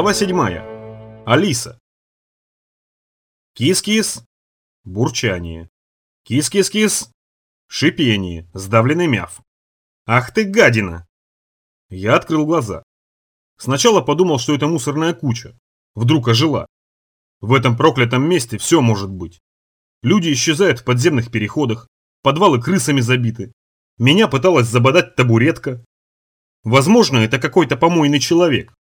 Глава 7. Алиса. Кис-кис. Бурчание. Кис-кис-кис. Шипение. Сдавленный мяв. Ах ты гадина! Я открыл глаза. Сначала подумал, что это мусорная куча. Вдруг ожила. В этом проклятом месте все может быть. Люди исчезают в подземных переходах, подвалы крысами забиты. Меня пыталась забодать табуретка. Возможно, это какой-то помойный человек.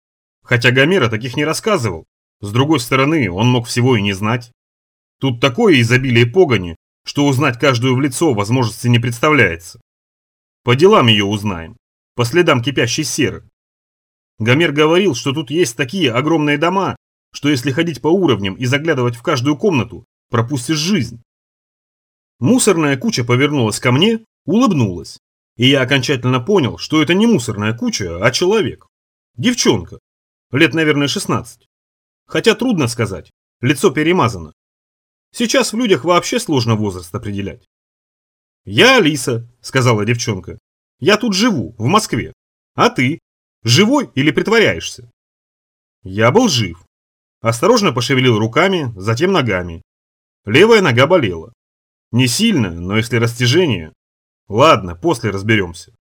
Хотя Гомер о таких не рассказывал. С другой стороны, он мог всего и не знать. Тут такое изобилие погони, что узнать каждую в лицо возможности не представляется. По делам ее узнаем, по следам кипящей серы. Гомер говорил, что тут есть такие огромные дома, что если ходить по уровням и заглядывать в каждую комнату, пропустишь жизнь. Мусорная куча повернулась ко мне, улыбнулась. И я окончательно понял, что это не мусорная куча, а человек. Девчонка, Лет, наверное, 16. Хотя трудно сказать, лицо перемазано. Сейчас в людях вообще сложно возраст определять. «Я Алиса», — сказала девчонка. «Я тут живу, в Москве. А ты? Живой или притворяешься?» Я был жив. Осторожно пошевелил руками, затем ногами. Левая нога болела. Не сильно, но если растяжение... Ладно, после разберемся.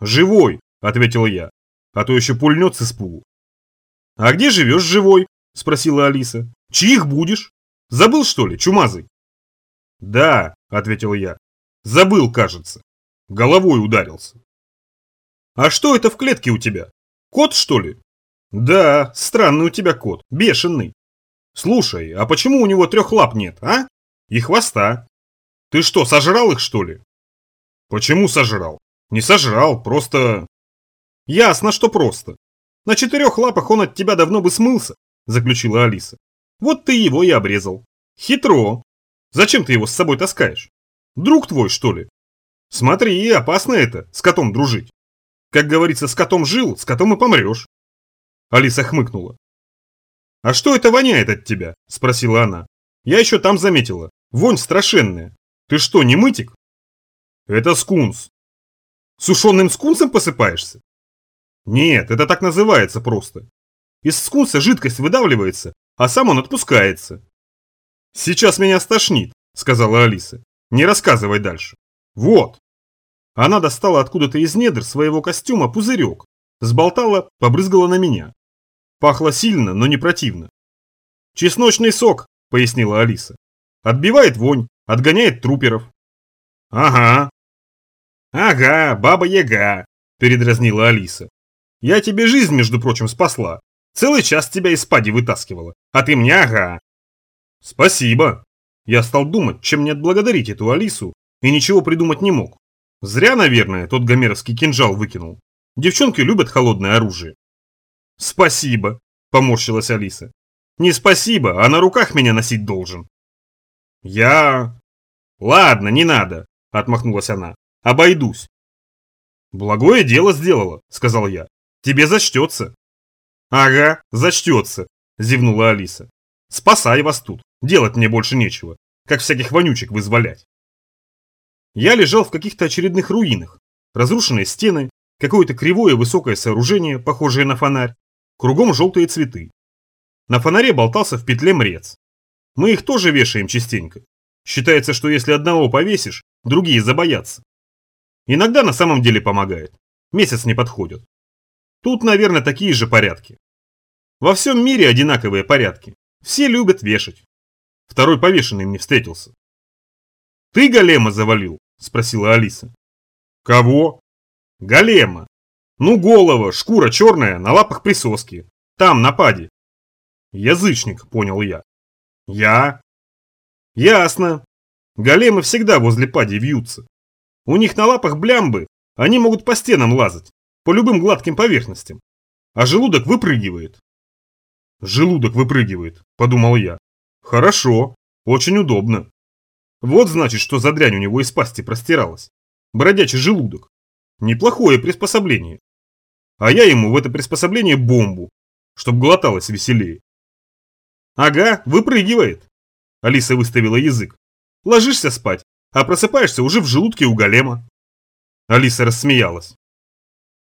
«Живой», — ответил я, а то еще пульнет с испугу. «А где живешь живой?» – спросила Алиса. «Чьих будешь? Забыл, что ли, чумазый?» «Да», – ответил я. «Забыл, кажется. Головой ударился». «А что это в клетке у тебя? Кот, что ли?» «Да, странный у тебя кот, бешеный. Слушай, а почему у него трех лап нет, а? И хвоста? Ты что, сожрал их, что ли?» «Почему сожрал? Не сожрал, просто...» «Ясно, что просто. На четырех лапах он от тебя давно бы смылся, заключила Алиса. Вот ты его и обрезал. Хитро. Зачем ты его с собой таскаешь? Друг твой, что ли? Смотри, опасно это, с котом дружить. Как говорится, с котом жил, с котом и помрешь. Алиса хмыкнула. «А что это воняет от тебя?» – спросила она. «Я еще там заметила. Вонь страшенная. Ты что, не мытик?» «Это скунс». «Сушеным скунсом посыпаешься?» Нет, это так называется просто. Из скунса жидкость выдавливается, а сам он отпускается. Сейчас меня стошнит, сказала Алиса. Не рассказывай дальше. Вот. Она достала откуда-то из недр своего костюма пузырек, сболтала, побрызгала на меня. Пахло сильно, но не противно. «Чесночный сок», — пояснила Алиса. «Отбивает вонь, отгоняет труперов». «Ага». «Ага, баба-яга», — передразнила Алиса. Я тебе жизнь, между прочим, спасла. Целый час тебя из спади вытаскивала. А ты мне ага. Спасибо. Я стал думать, чем мне отблагодарить эту Алису, и ничего придумать не мог. Зря, наверное, тот гомеровский кинжал выкинул. Девчонки любят холодное оружие. Спасибо, поморщилась Алиса. Не спасибо, а на руках меня носить должен. Я... Ладно, не надо, отмахнулась она. Обойдусь. Благое дело сделала, сказал я. Тебе зачтется. Ага, зачтется, зевнула Алиса. Спасай вас тут, делать мне больше нечего, как всяких вонючек вызволять. Я лежал в каких-то очередных руинах. Разрушенные стены, какое-то кривое высокое сооружение, похожее на фонарь, кругом желтые цветы. На фонаре болтался в петле мрец. Мы их тоже вешаем частенько. Считается, что если одного повесишь, другие забоятся. Иногда на самом деле помогает. Месяц не подходит. Тут, наверное, такие же порядки. Во всем мире одинаковые порядки. Все любят вешать. Второй повешенный мне встретился. «Ты голема завалил?» – спросила Алиса. «Кого?» «Голема. Ну, голова, шкура черная, на лапах присоски. Там, на паде». «Язычник», – понял я. «Я?» «Ясно. Големы всегда возле пади вьются. У них на лапах блямбы, они могут по стенам лазать по любым гладким поверхностям. А желудок выпрыгивает. Желудок выпрыгивает, подумал я. Хорошо, очень удобно. Вот значит, что за дрянь у него из пасти простиралась. Бродячий желудок. Неплохое приспособление. А я ему в это приспособление бомбу, чтоб глоталось веселее. Ага, выпрыгивает. Алиса выставила язык. Ложишься спать, а просыпаешься уже в желудке у голема. Алиса рассмеялась.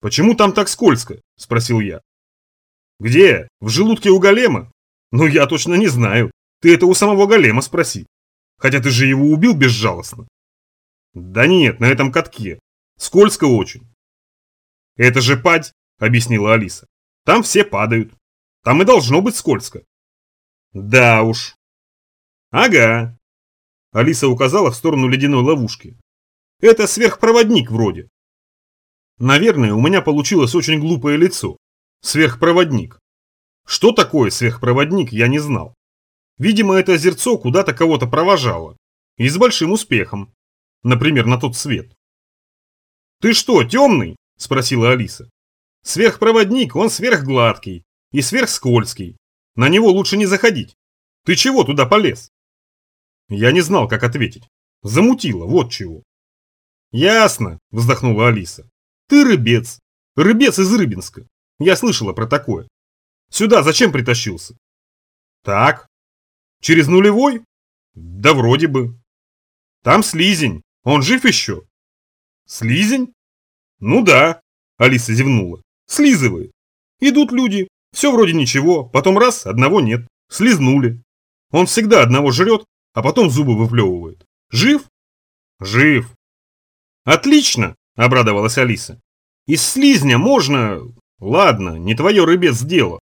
«Почему там так скользко?» – спросил я. Где? В желудке у голема? Ну я точно не знаю. Ты это у самого голема спроси. Хотя ты же его убил безжалостно. Да нет, на этом катке. Скользко очень. Это же падь, объяснила Алиса. Там все падают. Там и должно быть скользко. Да уж. Ага. Алиса указала в сторону ледяной ловушки. Это сверхпроводник вроде. Наверное, у меня получилось очень глупое лицо. Сверхпроводник. Что такое сверхпроводник, я не знал. Видимо, это озерцо куда-то кого-то провожало. И с большим успехом. Например, на тот свет. «Ты что, темный?» – спросила Алиса. «Сверхпроводник, он сверхгладкий и сверхскользкий. На него лучше не заходить. Ты чего туда полез?» Я не знал, как ответить. Замутило, вот чего. «Ясно», – вздохнула Алиса. «Ты рыбец. Рыбец из Рыбинска. Я слышала про такое. Сюда зачем притащился?» «Так. Через нулевой?» «Да вроде бы». «Там слизень. Он жив еще?» «Слизень?» «Ну да», – Алиса зевнула. «Слизывает. Идут люди. Все вроде ничего. Потом раз, одного нет. Слизнули. Он всегда одного жрет, а потом зубы выплевывает. Жив?» «Жив». «Отлично!» – обрадовалась Алиса. «Из слизня можно... Ладно, не твое рыбец дело».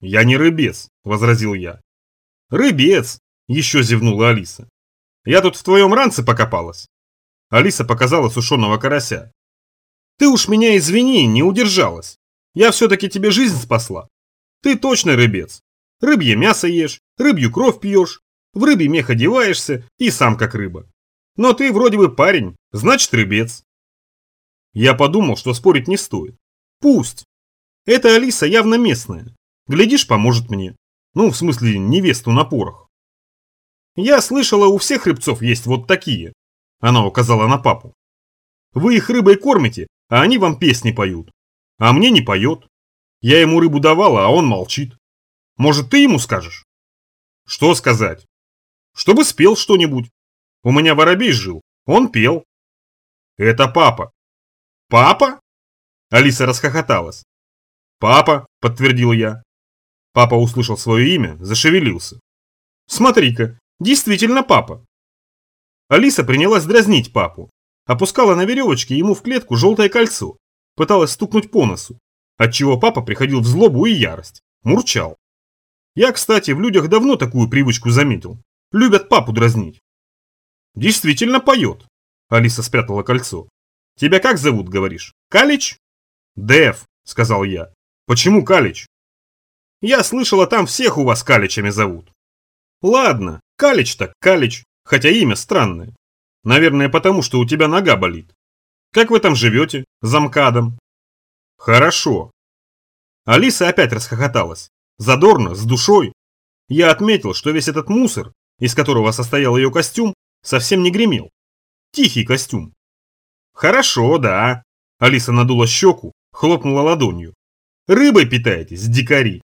«Я не рыбец», – возразил я. «Рыбец!» – еще зевнула Алиса. «Я тут в твоем ранце покопалась». Алиса показала сушеного карася. «Ты уж меня извини, не удержалась. Я все-таки тебе жизнь спасла. Ты точно рыбец. Рыбье мясо ешь, рыбью кровь пьешь, в рыбий мех одеваешься и сам как рыба. Но ты вроде бы парень, значит рыбец. Я подумал, что спорить не стоит. Пусть. Эта Алиса явно местная. Глядишь, поможет мне. Ну, в смысле, невесту на порох. Я слышала, у всех рыбцов есть вот такие. Она указала на папу. Вы их рыбой кормите, а они вам песни поют. А мне не поет. Я ему рыбу давала, а он молчит. Может, ты ему скажешь? Что сказать? Чтобы спел что-нибудь. У меня воробей жил, он пел. Это папа. Папа? Алиса расхохоталась. Папа, подтвердил я. Папа услышал свое имя, зашевелился. Смотри-ка, действительно папа. Алиса принялась дразнить папу. Опускала на веревочке ему в клетку желтое кольцо. Пыталась стукнуть по носу. Отчего папа приходил в злобу и ярость. Мурчал. Я, кстати, в людях давно такую привычку заметил. Любят папу дразнить. Действительно поет. Алиса спрятала кольцо. Тебя как зовут, говоришь? Калич? Дэв, сказал я. Почему Калич? Я слышала, там всех у вас Каличами зовут. Ладно, Калич так Калич, хотя имя странное. Наверное, потому что у тебя нога болит. Как вы там живете? Замкадом? Хорошо. Алиса опять расхохоталась. Задорно, с душой. Я отметил, что весь этот мусор, из которого состоял ее костюм, совсем не гремел. Тихий костюм. Хорошо, да. Алиса надула щеку, хлопнула ладонью. Рыбой питаетесь, дикари.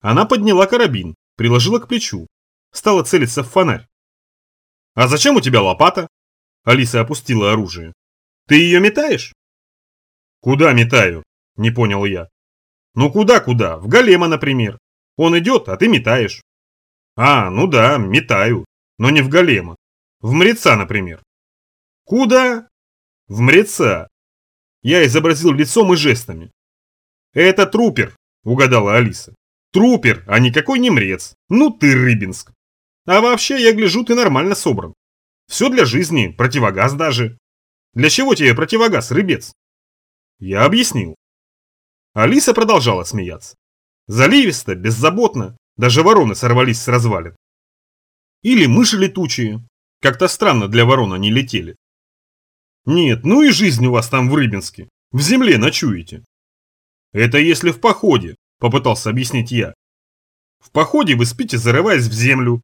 Она подняла карабин, приложила к плечу, стала целиться в фонарь. А зачем у тебя лопата? Алиса опустила оружие. Ты ее метаешь? Куда метаю? Не понял я. Ну куда-куда? В голема, например. Он идет, а ты метаешь. А, ну да, метаю. Но не в голема. В мреца, например. Куда? В мреца. Я изобразил лицом и жестами. Это трупер, угадала Алиса. Трупер, а никакой не мрец. Ну ты, Рыбинск. А вообще, я гляжу, ты нормально собран. Все для жизни, противогаз даже. Для чего тебе противогаз, рыбец? Я объяснил. Алиса продолжала смеяться. Заливисто, беззаботно, даже вороны сорвались с развалин. Или мыши летучие, как-то странно для ворон они летели. Нет, ну и жизнь у вас там в Рыбинске. В земле ночуете. Это если в походе, попытался объяснить я. В походе вы спите, зарываясь в землю.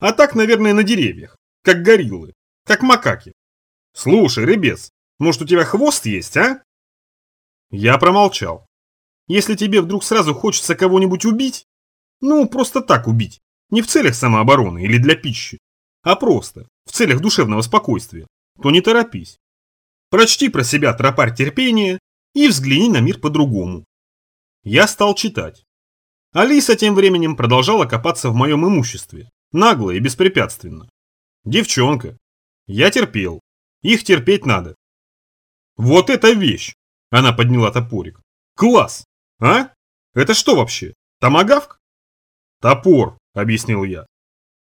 А так, наверное, на деревьях. Как гориллы. Как макаки. Слушай, рыбец, может у тебя хвост есть, а? Я промолчал. Если тебе вдруг сразу хочется кого-нибудь убить, ну, просто так убить, не в целях самообороны или для пищи, а просто, в целях душевного спокойствия, то не торопись. Прочти про себя тропарь терпения и взгляни на мир по-другому. Я стал читать. Алиса тем временем продолжала копаться в моем имуществе, нагло и беспрепятственно. Девчонка. Я терпел. Их терпеть надо. Вот эта вещь! Она подняла топорик. Класс! А? Это что вообще? Томагавк? Топор, объяснил я.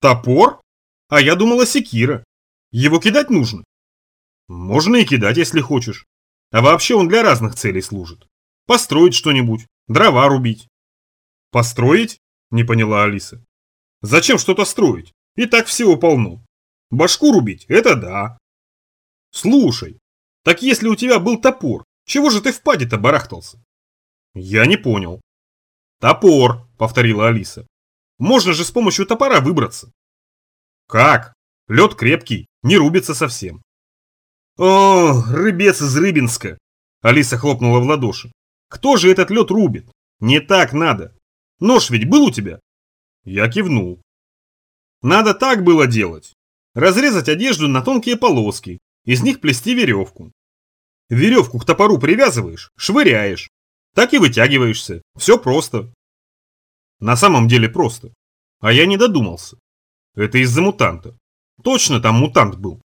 Топор? А я думала секира. Его кидать нужно. Можно и кидать, если хочешь. А вообще он для разных целей служит. Построить что-нибудь, дрова рубить. Построить? Не поняла Алиса. Зачем что-то строить? И так всего полно. Башку рубить – это да. Слушай, так если у тебя был топор, чего же ты в паде-то барахтался? Я не понял. Топор, повторила Алиса. Можно же с помощью топора выбраться. Как? Лед крепкий, не рубится совсем. О, рыбец из Рыбинска. Алиса хлопнула в ладоши. Кто же этот лед рубит? Не так надо. Нож ведь был у тебя? Я кивнул. Надо так было делать. Разрезать одежду на тонкие полоски, из них плести веревку. Веревку к топору привязываешь, швыряешь. Так и вытягиваешься. Все просто. На самом деле просто. А я не додумался. Это из-за мутанта. Точно там мутант был.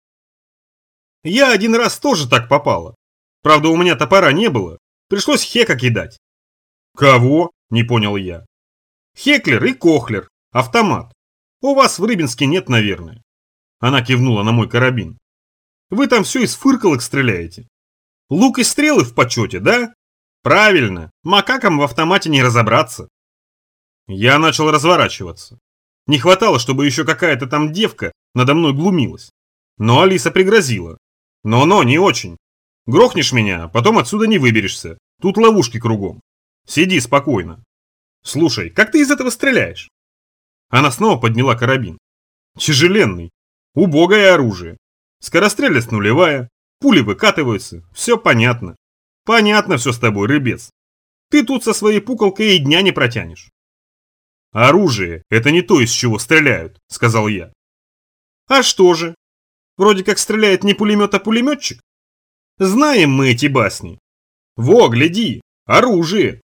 Я один раз тоже так попала. Правда, у меня топора не было. Пришлось Хека кидать. Кого? Не понял я. Хеклер и Кохлер. Автомат. У вас в Рыбинске нет, наверное. Она кивнула на мой карабин. Вы там все из фыркалок стреляете. Лук и стрелы в почете, да? Правильно, макакам в автомате не разобраться. Я начал разворачиваться. Не хватало, чтобы еще какая-то там девка надо мной глумилась. Но Алиса пригрозила. Но-но, не очень. Грохнешь меня, потом отсюда не выберешься. Тут ловушки кругом. Сиди спокойно. Слушай, как ты из этого стреляешь? Она снова подняла карабин. Тяжеленный. Убогое оружие. Скорострельность нулевая. Пули выкатываются, все понятно. Понятно все с тобой, рыбец. Ты тут со своей пуколкой и дня не протянешь. Оружие – это не то, из чего стреляют, сказал я. А что же? Вроде как стреляет не пулемет, а пулеметчик. Знаем мы эти басни. Во, гляди, оружие.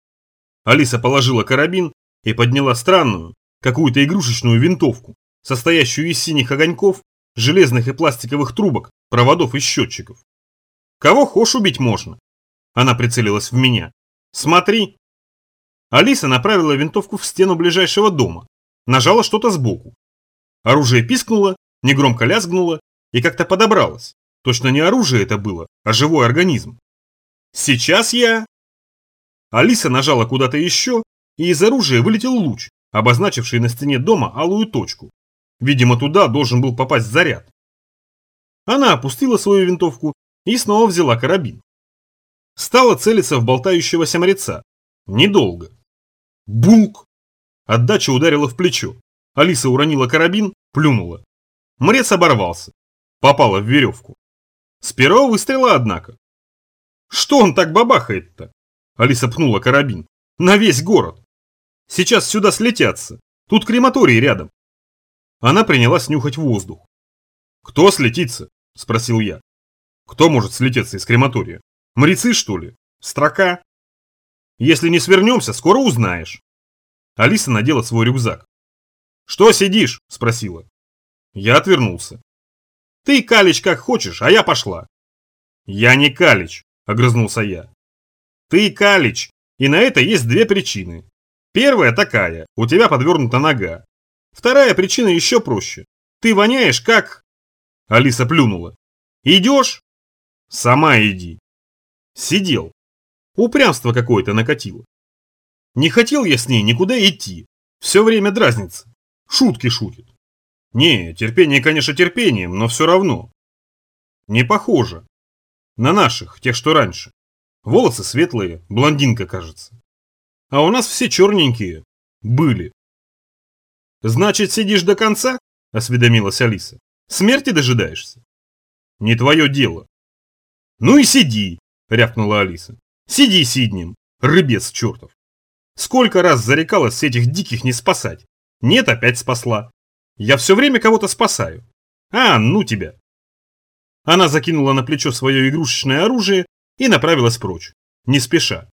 Алиса положила карабин и подняла странную, какую-то игрушечную винтовку, состоящую из синих огоньков, железных и пластиковых трубок, проводов и счетчиков. Кого хошь убить можно. Она прицелилась в меня. Смотри. Алиса направила винтовку в стену ближайшего дома. Нажала что-то сбоку. Оружие пискнуло, негромко лязгнуло и как-то подобралось. Точно не оружие это было, а живой организм. Сейчас я... Алиса нажала куда-то еще, и из оружия вылетел луч, обозначивший на стене дома алую точку. Видимо, туда должен был попасть заряд. Она опустила свою винтовку и снова взяла карабин. Стала целиться в болтающегося мореца. Недолго. Бук! Отдача ударила в плечо. Алиса уронила карабин, плюнула. Мрец оборвался. Попала в веревку. С первого выстрела, однако. Что он так бабахает-то? Алиса пнула карабин. На весь город. Сейчас сюда слетятся. Тут крематорий рядом. Она принялась нюхать воздух. Кто слетится? Спросил я. Кто может слететься из крематория? Мрецы, что ли? Строка? Если не свернемся, скоро узнаешь. Алиса надела свой рюкзак. «Что сидишь?» – спросила. Я отвернулся. «Ты, Калич, как хочешь, а я пошла». «Я не Калич», – огрызнулся я. «Ты, Калич, и на это есть две причины. Первая такая, у тебя подвернута нога. Вторая причина еще проще. Ты воняешь как...» Алиса плюнула. «Идешь?» «Сама иди». Сидел. Упрямство какое-то накатило. Не хотел я с ней никуда идти. Все время дразнится. Шутки шутит. Не, терпение, конечно, терпением, но все равно. Не похоже. На наших, тех, что раньше. Волосы светлые, блондинка, кажется. А у нас все черненькие. Были. Значит, сидишь до конца? Осведомилась Алиса. Смерти дожидаешься? Не твое дело. Ну и сиди, рявкнула Алиса. Сиди сиднем, рыбец чертов. Сколько раз зарекалась с этих диких не спасать. Нет, опять спасла. Я все время кого-то спасаю. А, ну тебя. Она закинула на плечо свое игрушечное оружие и направилась прочь, не спеша.